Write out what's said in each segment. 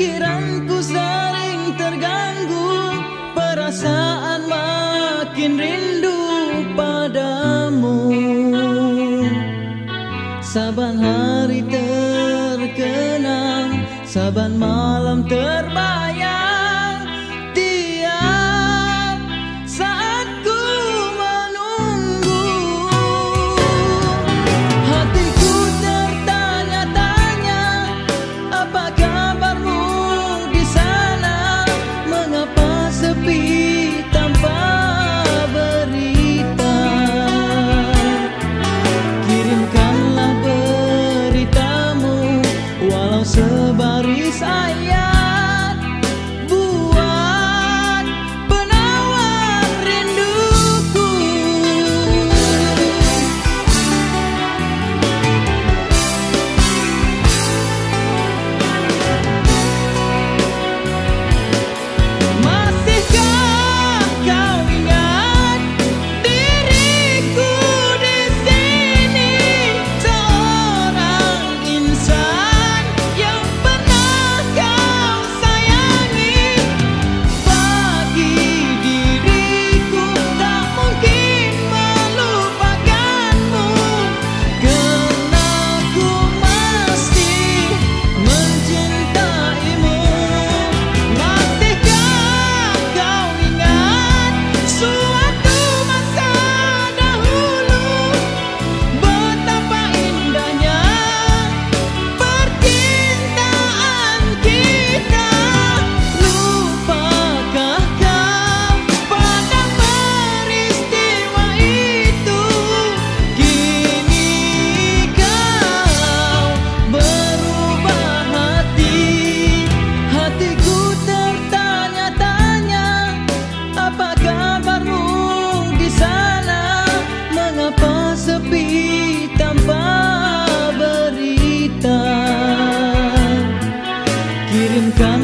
Pikiranku sering terganggu Perasaan makin rindu padamu. Saban hari terkenang Saban malam terbayang.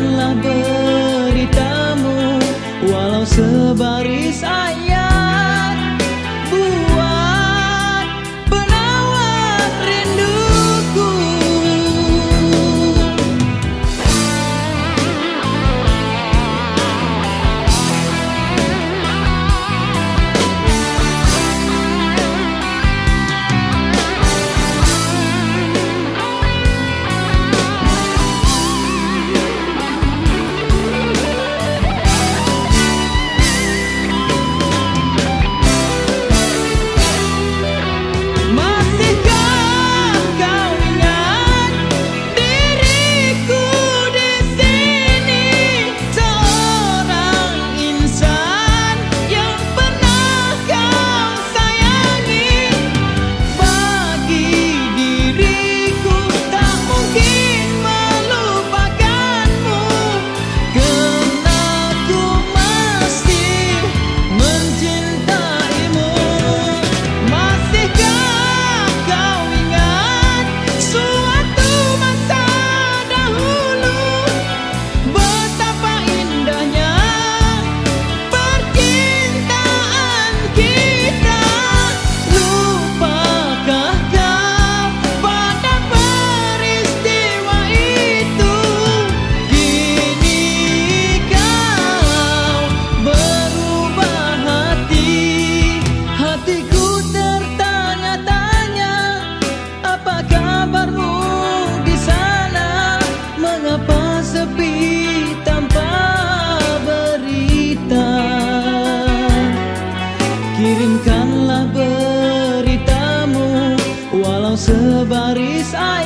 Kirimkanlah beritamu walau sebaris air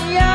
yeah.